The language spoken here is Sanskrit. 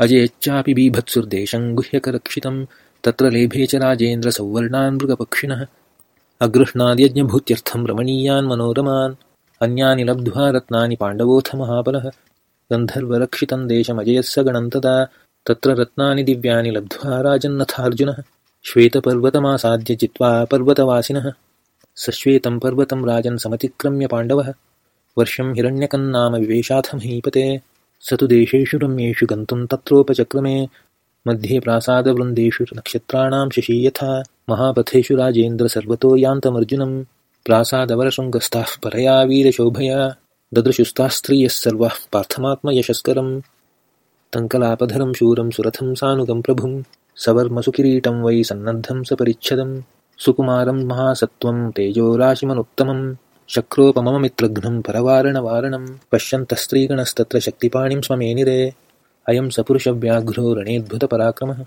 अजयच्चापि बीभत्सुर्देशं गुह्यकरक्षितं तत्र लेभे च राजेन्द्रसौवर्णान् मृगपक्षिणः। अगृह्णाद्यज्ञभूत्यर्थं रमणीयान् मनोरमान् अन्यानि लब्ध्वा रत्नानि पाण्डवोऽथ महाबलः। गन्धर्वरक्षितं तदा तत्र रत्नानि दिव्यानि लब्ध्वा राजन्नथार्जुनः। श्वेतपर्वतमासाद्य जित्वा पर्वतवासिनः। सश्वेतं पर्वतं राजन् समतिक्रम्य पाण्डवः। वर्षं हिरण्यकन्नाम विवेशाथ महीपते स तु देशेषु रम्येषु गन्तुं तत्रोपचक्रमे मध्ये प्रासादवृन्देषु नक्षत्राणां शशी यथा महापथेषु राजेन्द्रसर्वतो यान्तमर्जुनं प्रासादवरशृङ्गस्थाः परया वीरशोभया ददृशुस्ताः स्त्रियः सर्वाः पार्थमात्मयशस्करं तङ्कलापधरं शूरं सुरथं सानुगं प्रभुं सवर्मसुकिरीटं वै सन्नद्धं सपरिच्छदं सुकुमारं महासत्त्वं तेजोराशिमनुत्तमं शक्रोपमममित्रघ्नं परवारणवारणं पश्यन्तस्त्रीगणस्तत्र शक्तिपाणिं स्वमेनिरे अयं स पुरुषव्याघ्रो रणेऽद्भुतपराक्रमः